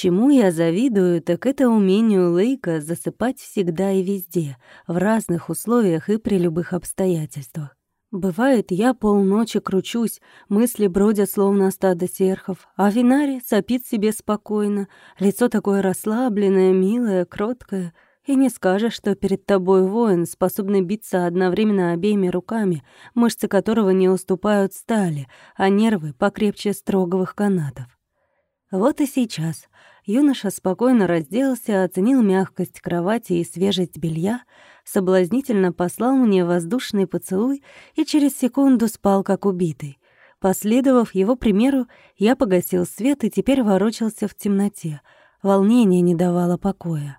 Чему я завидую, так это умению Лейка засыпать всегда и везде, в разных условиях и при любых обстоятельствах. Бывает, я полночи кручусь, мысли бродят словно стадо серхов, а Винари сопит себе спокойно, лицо такое расслабленное, милое, кроткое, и не скажешь, что перед тобой воин, способный биться одновременно обеими руками, мышцы которого не уступают стали, а нервы покрепче строговых канатов. Вот и сейчас юноша спокойно разделся, оценил мягкость кровати и свежесть белья — соблазнительно послал мне воздушный поцелуй и через секунду спал как убитый. Последовав его примеру, я погасил свет и теперь ворочался в темноте. Волнение не давало покоя.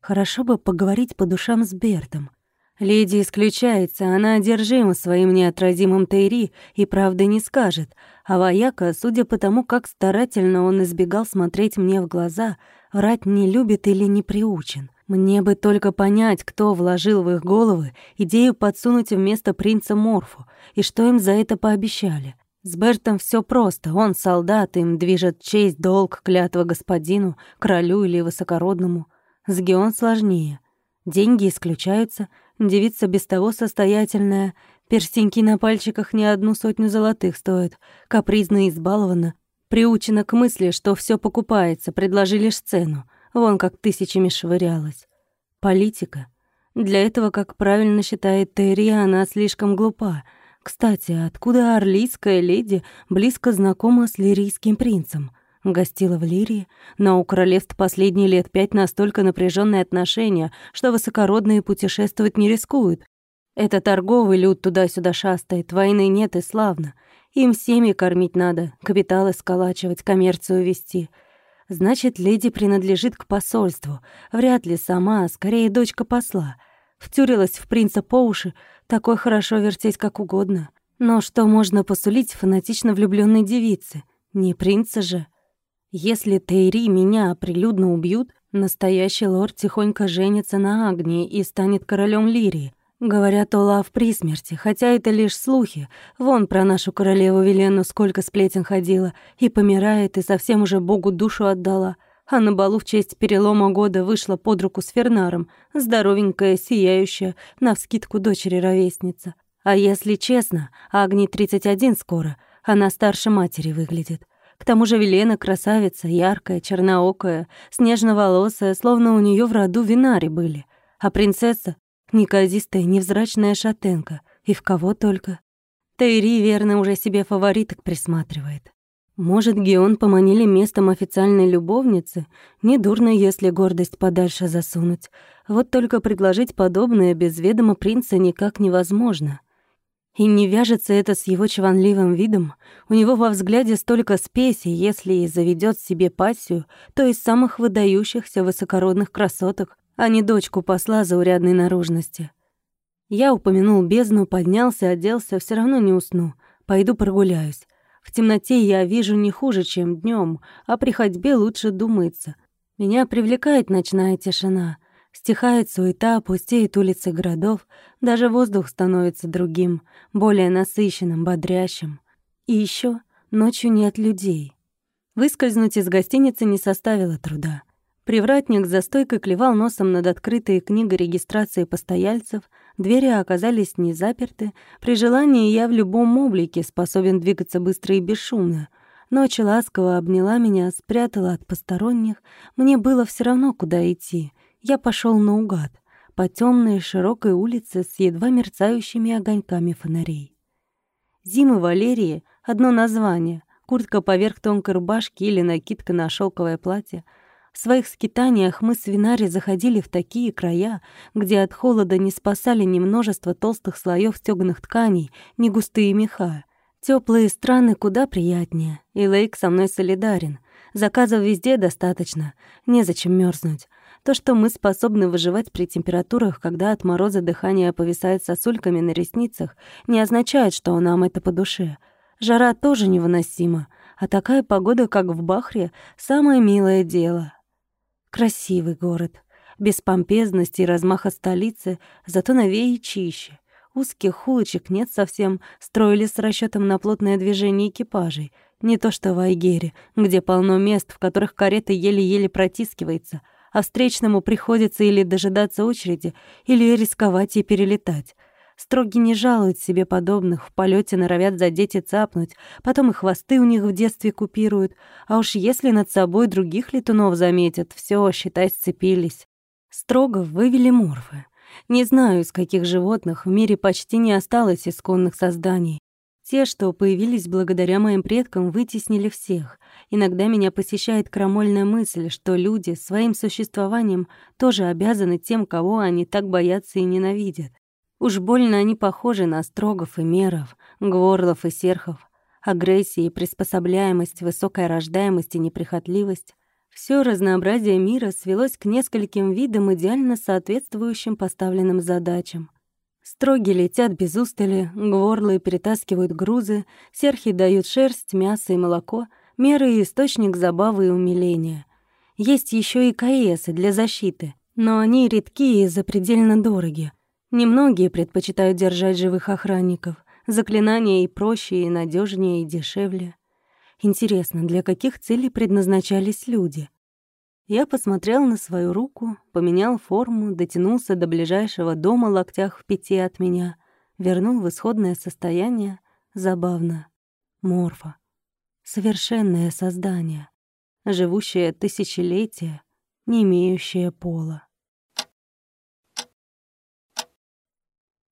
Хорошо бы поговорить по душам с Бертом. Леди исключается, она одержима своим неотразимым Тейри и правды не скажет, а вояка, судя по тому, как старательно он избегал смотреть мне в глаза, врать не любит или не приучен. Мне бы только понять, кто вложил в их головы идею подсунуть вместо принца Морфу, и что им за это пообещали. С Бертом все просто. Он солдат, им движет честь, долг, клятва господину, королю или высокородному. С Геон сложнее. Деньги исключаются, девица без того состоятельная, перстеньки на пальчиках не одну сотню золотых стоят, капризно и избалована, приучена к мысли, что все покупается, предложи лишь цену — Вон как тысячами швырялась. Политика. Для этого, как правильно считает Терри, она слишком глупа. Кстати, откуда орлийская леди близко знакома с лирийским принцем? Гостила в Лирии, но у королевств последние лет пять настолько напряженные отношения, что высокородные путешествовать не рискуют. Это торговый люд туда-сюда шастает, войны нет и славно. Им семьи кормить надо, капиталы сколачивать, коммерцию вести — Значит, леди принадлежит к посольству. Вряд ли сама, а скорее дочка посла. Втюрилась в принца по уши, такой хорошо вертеть как угодно. Но что можно посулить фанатично влюбленной девице? Не принца же. Если Тейри меня прилюдно убьют, настоящий лорд тихонько женится на Агнии и станет королем Лирии. Говорят, Олаф при смерти, хотя это лишь слухи. Вон про нашу королеву Велену сколько сплетен ходила. И помирает, и совсем уже Богу душу отдала. А на балу в честь перелома года вышла под руку с Фернаром. Здоровенькая, сияющая, навскидку дочери ровесница. А если честно, Агни 31 скоро. Она старше матери выглядит. К тому же Велена красавица, яркая, черноокая, снежноволосая, словно у нее в роду винари были. А принцесса Неказистая, невзрачная шатенка. И в кого только. Тайри, верно, уже себе фавориток присматривает. Может, Геон поманили местом официальной любовницы? Недурно, если гордость подальше засунуть. Вот только предложить подобное без ведома принца никак невозможно. И не вяжется это с его чванливым видом. У него во взгляде столько спеси, если и заведет себе пассию, то из самых выдающихся высокородных красоток, а не дочку посла заурядной наружности. Я упомянул бездну, поднялся, оделся, все равно не усну. Пойду прогуляюсь. В темноте я вижу не хуже, чем днем, а при ходьбе лучше думается. Меня привлекает ночная тишина. Стихает суета, пустеет улицы городов, даже воздух становится другим, более насыщенным, бодрящим. И еще ночью нет людей. Выскользнуть из гостиницы не составило труда. Привратник за стойкой клевал носом над открытой книгой регистрации постояльцев, двери оказались не заперты. При желании я в любом облике способен двигаться быстро и бесшумно. Ночь ласково обняла меня, спрятала от посторонних. Мне было все равно, куда идти. Я пошел наугад, по темной широкой улице с едва мерцающими огоньками фонарей. Зимы Валерии — одно название. Куртка поверх тонкой рубашки или накидка на шелковое платье — в своих скитаниях мы с Винари заходили в такие края, где от холода не спасали ни множество толстых слоев стёганых тканей, ни густые меха. Теплые страны куда приятнее, и Лейк со мной солидарен. Заказов везде достаточно, незачем мерзнуть. То, что мы способны выживать при температурах, когда от мороза дыхание повисает сосульками на ресницах, не означает, что нам это по душе. Жара тоже невыносима, а такая погода, как в Бахре, самое милое дело. Красивый город. Без помпезности и размаха столицы, зато новее и чище. Узких улочек нет совсем, строили с расчетом на плотное движение экипажей. Не то что в Айгере, где полно мест, в которых карета еле-еле протискивается, а встречному приходится или дожидаться очереди, или рисковать и перелетать. Строги не жалуют себе подобных, в полете норовят задеть и цапнуть, потом и хвосты у них в детстве купируют, а уж если над собой других летунов заметят, все, считай, сцепились. Строго вывели морфы. Не знаю, из каких животных в мире почти не осталось исконных созданий. Те, что появились благодаря моим предкам, вытеснили всех. Иногда меня посещает крамольная мысль, что люди своим существованием тоже обязаны тем, кого они так боятся и ненавидят. Уж больно они похожи на строгов и меров, гворлов и серхов. Агрессия и приспособляемость, высокая рождаемость и неприхотливость — все разнообразие мира свелось к нескольким видам, идеально соответствующим поставленным задачам. Строги летят без устали, гворлы перетаскивают грузы, серхи дают шерсть, мясо и молоко, меры и источник забавы и умиления. Есть еще и каесы для защиты, но они редки и запредельно дороги. Немногие предпочитают держать живых охранников. Заклинания и проще, и надежнее, и дешевле. Интересно, для каких целей предназначались люди? Я посмотрел на свою руку, поменял форму, дотянулся до ближайшего дома локтях в пяти от меня, вернул в исходное состояние. Забавно. Морфа. Совершенное создание, живущее тысячелетия, не имеющее пола.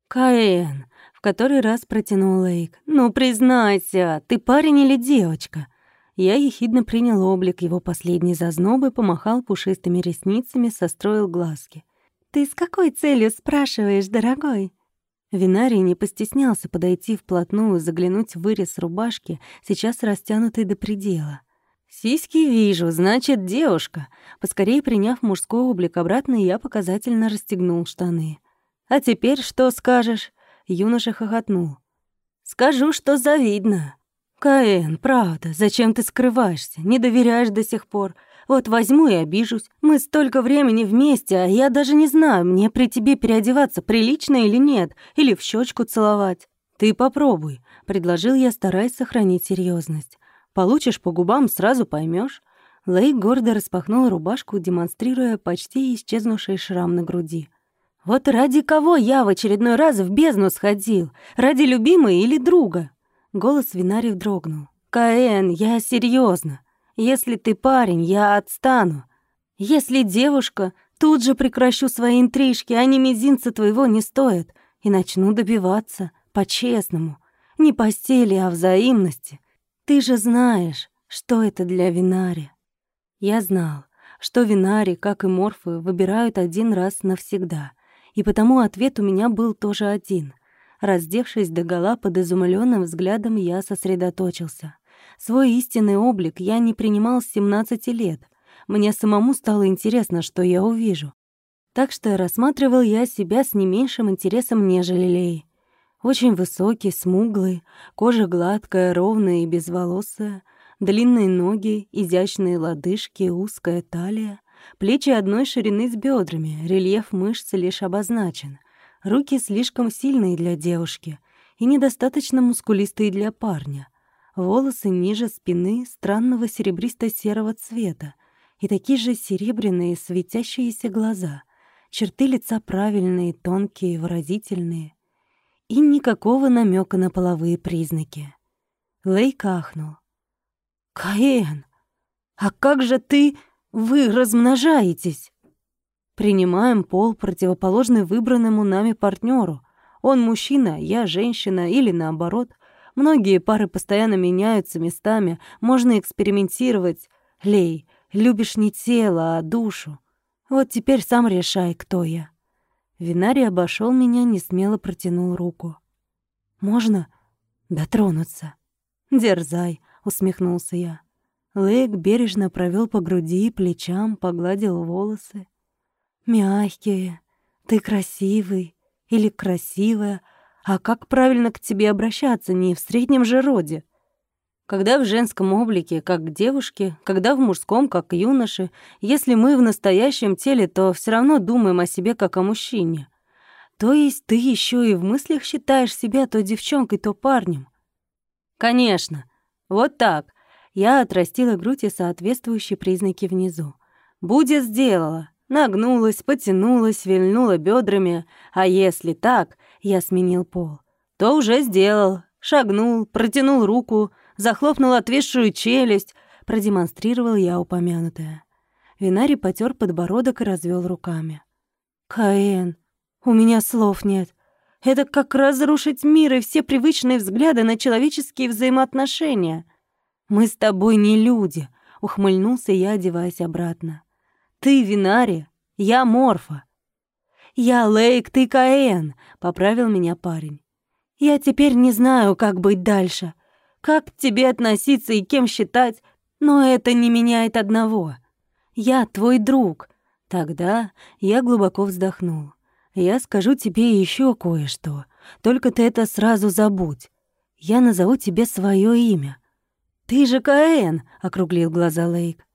«Каэн!» — в который раз протянул Лейк. «Ну, признайся, ты парень или девочка?» Я ехидно принял облик его последней зазнобы, помахал пушистыми ресницами, состроил глазки. «Ты с какой целью спрашиваешь, дорогой?» Винарий не постеснялся подойти вплотную, заглянуть в вырез рубашки, сейчас растянутый до предела. «Сиськи вижу, значит, девушка». Поскорее приняв мужской облик обратно, я показательно расстегнул штаны. А теперь что скажешь?» Юноша хохотнул. «Скажу, что завидно». «Каэн, правда, зачем ты скрываешься? Не доверяешь до сих пор. Вот возьму и обижусь. Мы столько времени вместе, а я даже не знаю, мне при тебе переодеваться прилично или нет, или в щечку целовать. Ты попробуй», — предложил я, стараясь сохранить серьезность. «Получишь по губам, сразу поймешь. Лей гордо распахнул рубашку, демонстрируя почти исчезнувший шрам на груди. Вот ради кого я в очередной раз в бездну сходил? Ради любимой или друга? Голос Винари дрогнул. Каэн, я серьезно. Если ты парень, я отстану. Если девушка, тут же прекращу свои интрижки, они мизинца твоего не стоят, и начну добиваться, по-честному. Не постели, а взаимности. Ты же знаешь, что это для Винари. Я знал, что Винари, как и Морфы, выбирают один раз навсегда — и потому ответ у меня был тоже один. Раздевшись догола под изумленным взглядом, я сосредоточился. Свой истинный облик я не принимал с 17 лет. Мне самому стало интересно, что я увижу. Так что рассматривал я себя с не меньшим интересом, нежели Лей. Очень высокий, смуглый, кожа гладкая, ровная и безволосая, длинные ноги, изящные лодыжки, узкая талия. Плечи одной ширины с бедрами, рельеф мышц лишь обозначен. Руки слишком сильные для девушки и недостаточно мускулистые для парня. Волосы ниже спины странного серебристо-серого цвета и такие же серебряные светящиеся глаза. Черты лица правильные, тонкие, выразительные. И никакого намека на половые признаки. Лей кахнул. «Каэн, а как же ты...» Вы размножаетесь. Принимаем пол, противоположный выбранному нами партнеру. Он мужчина, я женщина или наоборот. Многие пары постоянно меняются местами, можно экспериментировать. Лей, любишь не тело, а душу. Вот теперь сам решай, кто я. Винарий обошел меня, не смело протянул руку. «Можно дотронуться?» «Дерзай», — усмехнулся я. Лейк бережно провел по груди и плечам, погладил волосы. «Мягкие, ты красивый или красивая, а как правильно к тебе обращаться, не в среднем же роде?» Когда в женском облике, как к девушке, когда в мужском, как к юноше, если мы в настоящем теле, то все равно думаем о себе как о мужчине. То есть ты еще и в мыслях считаешь себя то девчонкой, то парнем? Конечно. Вот так. Я отрастила грудь и соответствующие признаки внизу. «Будет сделала!» Нагнулась, потянулась, вильнула бедрами. А если так, я сменил пол, то уже сделал. Шагнул, протянул руку, захлопнул отвисшую челюсть. Продемонстрировал я упомянутое. Винари потер подбородок и развел руками. «Каэн, у меня слов нет. Это как разрушить мир и все привычные взгляды на человеческие взаимоотношения. Мы с тобой не люди», — ухмыльнулся я, одеваясь обратно. «Ты Винари, я Морфа». «Я Лейк, ты Каэн», — поправил меня парень. «Я теперь не знаю, как быть дальше, как к тебе относиться и кем считать, но это не меняет одного. Я твой друг». Тогда я глубоко вздохнул. Я скажу тебе еще кое-что. Только ты это сразу забудь. Я назову тебе свое имя. Ты же Каэн, округлил глаза Лейк.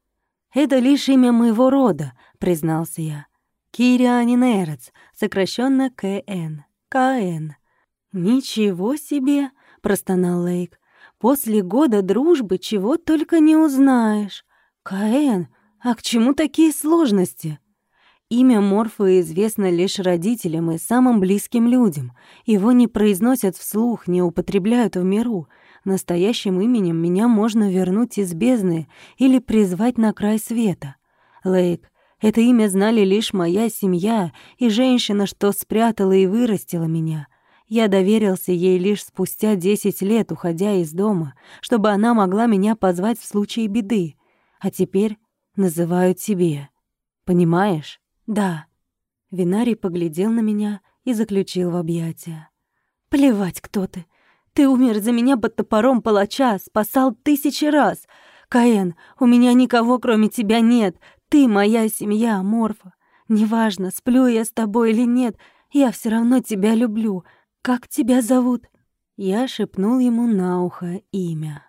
Это лишь имя моего рода, признался я. Кирианин Эрец, сокращенно КН. Каэн. Ничего себе, простонал Лейк. После года дружбы чего только не узнаешь. Каэн, а к чему такие сложности? Имя Морфа известно лишь родителям и самым близким людям. Его не произносят вслух, не употребляют в миру. Настоящим именем меня можно вернуть из бездны или призвать на край света. Лейк, это имя знали лишь моя семья и женщина, что спрятала и вырастила меня. Я доверился ей лишь спустя десять лет, уходя из дома, чтобы она могла меня позвать в случае беды. А теперь называют тебе. Понимаешь? «Да». Винарий поглядел на меня и заключил в объятия. «Плевать, кто ты. Ты умер за меня под топором палача, спасал тысячи раз. Каэн, у меня никого, кроме тебя, нет. Ты моя семья, Морфа. Неважно, сплю я с тобой или нет, я все равно тебя люблю. Как тебя зовут?» Я шепнул ему на ухо имя.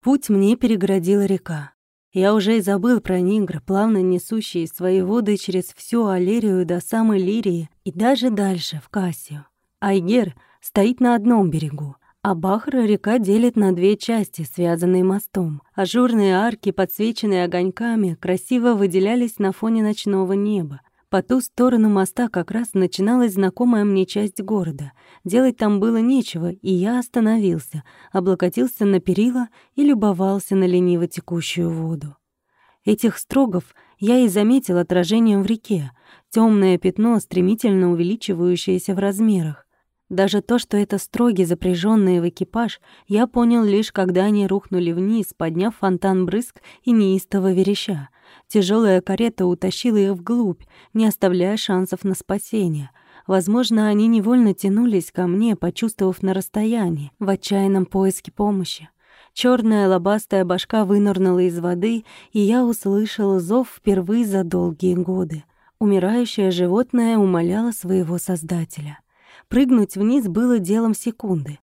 Путь мне переградила река. Я уже и забыл про Нигра, плавно несущие свои воды через всю Алерию до самой Лирии и даже дальше, в Кассию. Айгер стоит на одном берегу, а Бахра река делит на две части, связанные мостом. Ажурные арки, подсвеченные огоньками, красиво выделялись на фоне ночного неба. По ту сторону моста как раз начиналась знакомая мне часть города. Делать там было нечего, и я остановился, облокотился на перила и любовался на лениво текущую воду. Этих строгов я и заметил отражением в реке, темное пятно, стремительно увеличивающееся в размерах. Даже то, что это строги, запряженные в экипаж, я понял лишь, когда они рухнули вниз, подняв фонтан брызг и неистово вереща. Тяжелая карета утащила их вглубь, не оставляя шансов на спасение. Возможно, они невольно тянулись ко мне, почувствовав на расстоянии, в отчаянном поиске помощи. Черная лобастая башка вынырнула из воды, и я услышал зов впервые за долгие годы. Умирающее животное умоляло своего создателя. Прыгнуть вниз было делом секунды.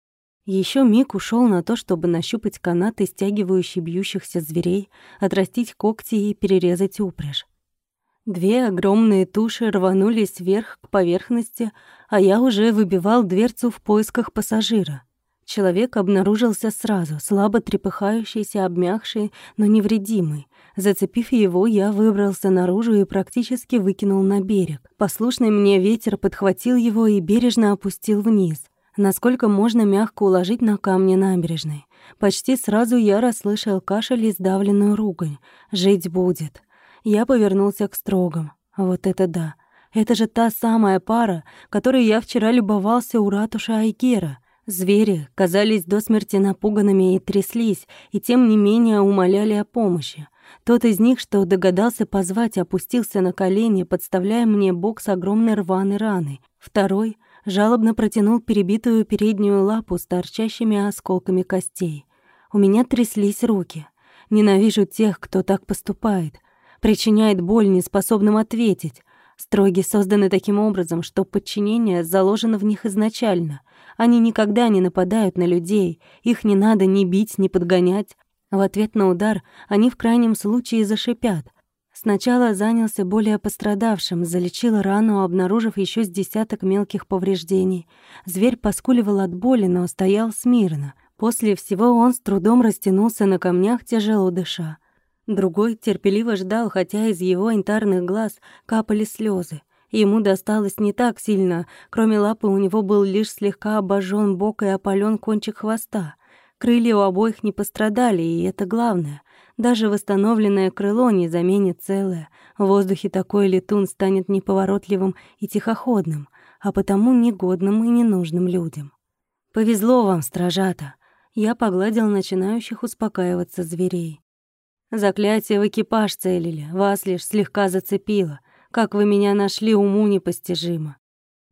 Еще миг ушел на то, чтобы нащупать канаты, стягивающие бьющихся зверей, отрастить когти и перерезать упряжь. Две огромные туши рванулись вверх к поверхности, а я уже выбивал дверцу в поисках пассажира. Человек обнаружился сразу, слабо трепыхающийся, обмякший, но невредимый. Зацепив его, я выбрался наружу и практически выкинул на берег. Послушный мне ветер подхватил его и бережно опустил вниз. Насколько можно мягко уложить на камни набережной. Почти сразу я расслышал кашель и сдавленную ругань. «Жить будет». Я повернулся к строгам. Вот это да. Это же та самая пара, которой я вчера любовался у ратуши Айгера. Звери казались до смерти напуганными и тряслись, и тем не менее умоляли о помощи. Тот из них, что догадался позвать, опустился на колени, подставляя мне бок с огромной рваной раной. Второй жалобно протянул перебитую переднюю лапу с торчащими осколками костей. У меня тряслись руки. Ненавижу тех, кто так поступает. Причиняет боль неспособным ответить. Строги созданы таким образом, что подчинение заложено в них изначально. Они никогда не нападают на людей, их не надо ни бить, ни подгонять. В ответ на удар они в крайнем случае зашипят. Сначала занялся более пострадавшим, залечил рану, обнаружив еще с десяток мелких повреждений. Зверь поскуливал от боли, но стоял смирно. После всего он с трудом растянулся на камнях, тяжело дыша. Другой терпеливо ждал, хотя из его янтарных глаз капали слезы. Ему досталось не так сильно, кроме лапы у него был лишь слегка обожжен бок и опален кончик хвоста. Крылья у обоих не пострадали, и это главное. Даже восстановленное крыло не заменит целое. В воздухе такой летун станет неповоротливым и тихоходным, а потому негодным и ненужным людям. «Повезло вам, стражата!» Я погладил начинающих успокаиваться зверей. Заклятие в экипаж целили, вас лишь слегка зацепило. Как вы меня нашли, уму непостижимо.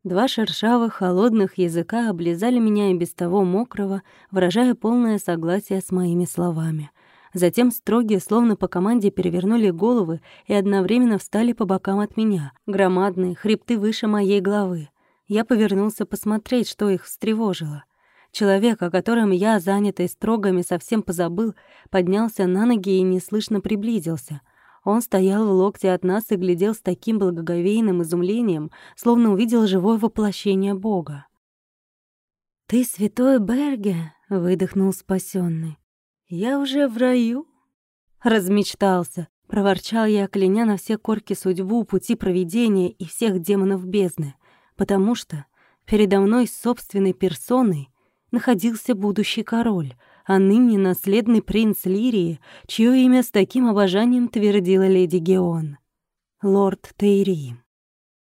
Два шершавых, холодных языка облизали меня и без того мокрого, выражая полное согласие с моими словами. Затем строгие, словно по команде, перевернули головы и одновременно встали по бокам от меня, громадные, хребты выше моей головы. Я повернулся посмотреть, что их встревожило. Человек, о котором я, занятый строгами, совсем позабыл, поднялся на ноги и неслышно приблизился. Он стоял в локте от нас и глядел с таким благоговейным изумлением, словно увидел живое воплощение Бога. «Ты святой Берге?» — выдохнул спасенный. «Я уже в раю?» Размечтался. Проворчал я, кляня на все корки судьбу, пути проведения и всех демонов бездны. Потому что передо мной собственной персоной находился будущий король, а ныне наследный принц Лирии, чье имя с таким обожанием твердила леди Геон. Лорд Тейри.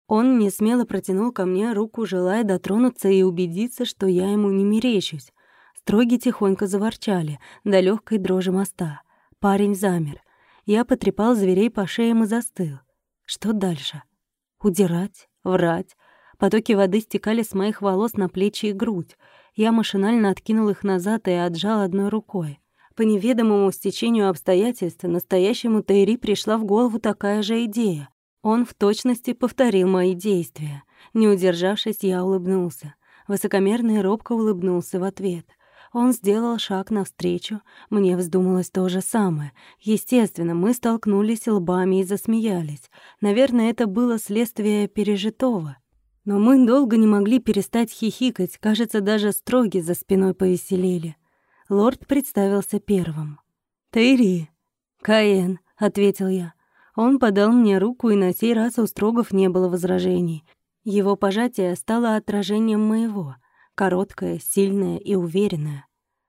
Он несмело протянул ко мне руку, желая дотронуться и убедиться, что я ему не мерещусь. Строги тихонько заворчали, до легкой дрожи моста. Парень замер. Я потрепал зверей по шеям и застыл. Что дальше? Удирать? Врать? Потоки воды стекали с моих волос на плечи и грудь. Я машинально откинул их назад и отжал одной рукой. По неведомому стечению обстоятельств настоящему Тайри пришла в голову такая же идея. Он в точности повторил мои действия. Не удержавшись, я улыбнулся. Высокомерно и робко улыбнулся в ответ. Он сделал шаг навстречу, мне вздумалось то же самое. Естественно, мы столкнулись лбами и засмеялись. Наверное, это было следствие пережитого. Но мы долго не могли перестать хихикать, кажется, даже строги за спиной повеселели. Лорд представился первым. «Тейри». «Каэн», — ответил я. Он подал мне руку, и на сей раз у строгов не было возражений. Его пожатие стало отражением моего, короткое, сильное и уверенное.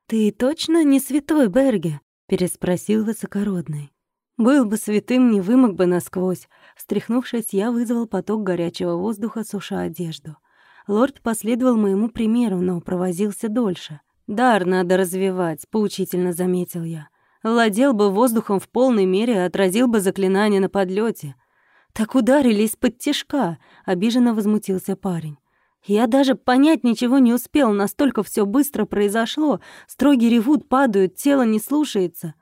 «Ты точно не святой, Берге?» — переспросил высокородный. Был бы святым, не вымок бы насквозь. Встряхнувшись, я вызвал поток горячего воздуха, суша одежду. Лорд последовал моему примеру, но провозился дольше. «Дар надо развивать», — поучительно заметил я. «Владел бы воздухом в полной мере, отразил бы заклинание на подлете. «Так ударились под тишка», — обиженно возмутился парень. «Я даже понять ничего не успел, настолько все быстро произошло. Строги ревут, падают, тело не слушается».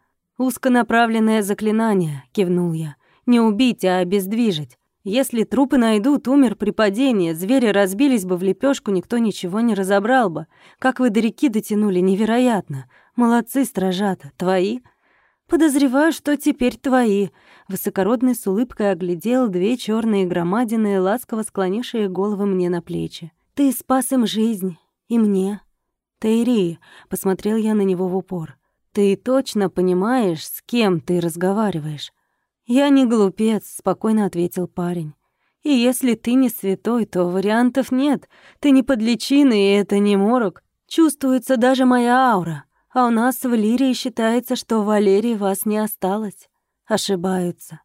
«Узконаправленное заклинание», — кивнул я. «Не убить, а обездвижить. Если трупы найдут, умер при падении, звери разбились бы в лепешку, никто ничего не разобрал бы. Как вы до реки дотянули, невероятно. Молодцы, стражата. Твои?» «Подозреваю, что теперь твои». Высокородный с улыбкой оглядел две черные громадины, ласково склонившие головы мне на плечи. «Ты спас им жизнь. И мне». «Тейри», — посмотрел я на него в упор. «Ты точно понимаешь, с кем ты разговариваешь?» «Я не глупец», — спокойно ответил парень. «И если ты не святой, то вариантов нет. Ты не под личиной, и это не морок. Чувствуется даже моя аура. А у нас в Лирии считается, что Валерии вас не осталось. Ошибаются».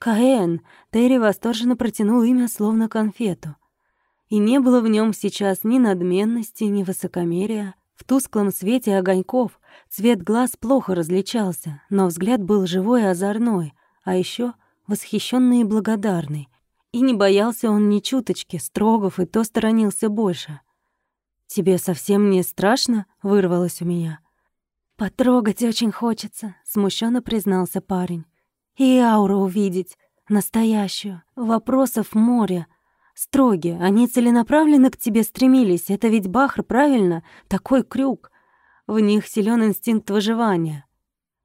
«Каэн», — Терри восторженно протянул имя, словно конфету. И не было в нем сейчас ни надменности, ни высокомерия. В тусклом свете огоньков цвет глаз плохо различался, но взгляд был живой и озорной, а еще восхищенный и благодарный. И не боялся он ни чуточки, строгов и то сторонился больше. «Тебе совсем не страшно?» — вырвалось у меня. «Потрогать очень хочется», — смущенно признался парень. «И ауру увидеть, настоящую. Вопросов море, Строгие, они целенаправленно к тебе стремились. Это ведь Бахр, правильно? Такой крюк. В них силен инстинкт выживания.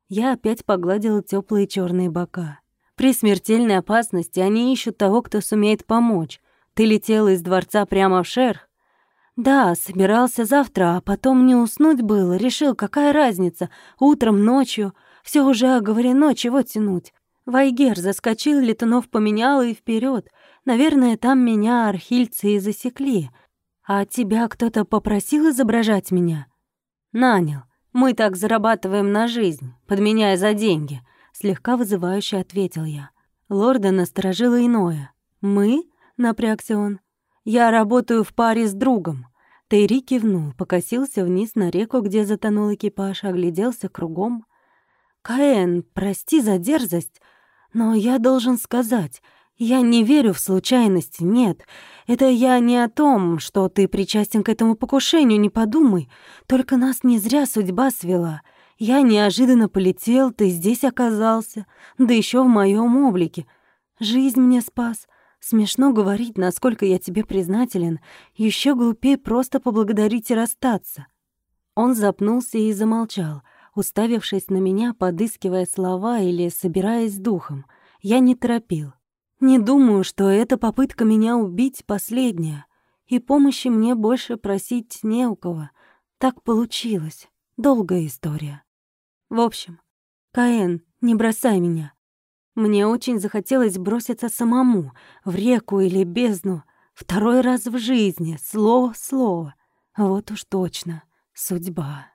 Я опять погладила теплые черные бока. При смертельной опасности они ищут того, кто сумеет помочь. Ты летела из дворца прямо в шерх. Да, собирался завтра, а потом не уснуть было. Решил, какая разница, утром, ночью. Все уже оговорено, чего тянуть. Вайгер заскочил, Летунов поменял и вперед. Наверное, там меня архильцы и засекли. А тебя кто-то попросил изображать меня? Нанял. Мы так зарабатываем на жизнь, подменяя за деньги. Слегка вызывающе ответил я. Лорда насторожило иное. «Мы?» — напрягся он. «Я работаю в паре с другом». Тейри кивнул, покосился вниз на реку, где затонул экипаж, огляделся кругом. «Каэн, прости за дерзость, но я должен сказать, я не верю в случайности, нет. Это я не о том, что ты причастен к этому покушению, не подумай. Только нас не зря судьба свела. Я неожиданно полетел, ты здесь оказался, да еще в моем облике. Жизнь мне спас. Смешно говорить, насколько я тебе признателен. Еще глупее просто поблагодарить и расстаться. Он запнулся и замолчал, уставившись на меня, подыскивая слова или собираясь духом. Я не торопил. Не думаю, что эта попытка меня убить последняя, и помощи мне больше просить не у кого. Так получилось. Долгая история. В общем, Каэн, не бросай меня. Мне очень захотелось броситься самому, в реку или бездну, второй раз в жизни, слово в слово. Вот уж точно, судьба.